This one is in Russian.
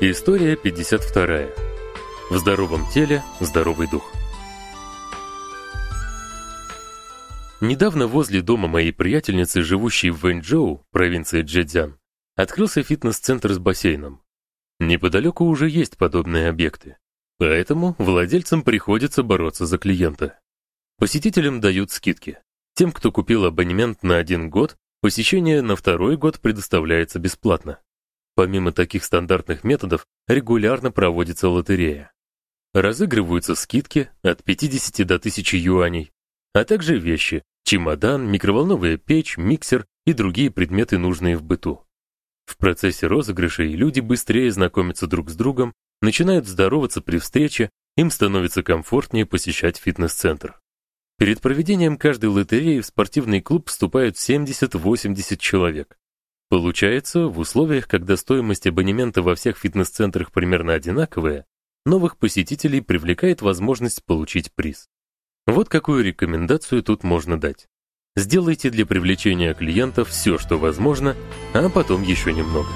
История 52. В здоровом теле здоровый дух. Недавно возле дома моей приятельницы, живущей в Вэньчжоу, провинции Джэцзян, открылся фитнес-центр с бассейном. Неподалеку уже есть подобные объекты. Поэтому владельцам приходится бороться за клиента. Посетителям дают скидки. Тем, кто купил абонемент на один год, посещение на второй год предоставляется бесплатно. Помимо таких стандартных методов, регулярно проводится лотерея. Разыгрываются скидки от 50 до 1000 юаней, а также вещи: чемодан, микроволновая печь, миксер и другие предметы, нужные в быту. В процессе розыгрышей люди быстрее знакомятся друг с другом, начинают здороваться при встрече, им становится комфортнее посещать фитнес-центр. Перед проведением каждой лотереи в спортивный клуб вступают 70-80 человек. Получается, в условиях, когда стоимость абонемента во всех фитнес-центрах примерно одинаковая, новых посетителей привлекает возможность получить приз. Вот какую рекомендацию тут можно дать. Сделайте для привлечения клиентов все, что возможно, а потом еще немного.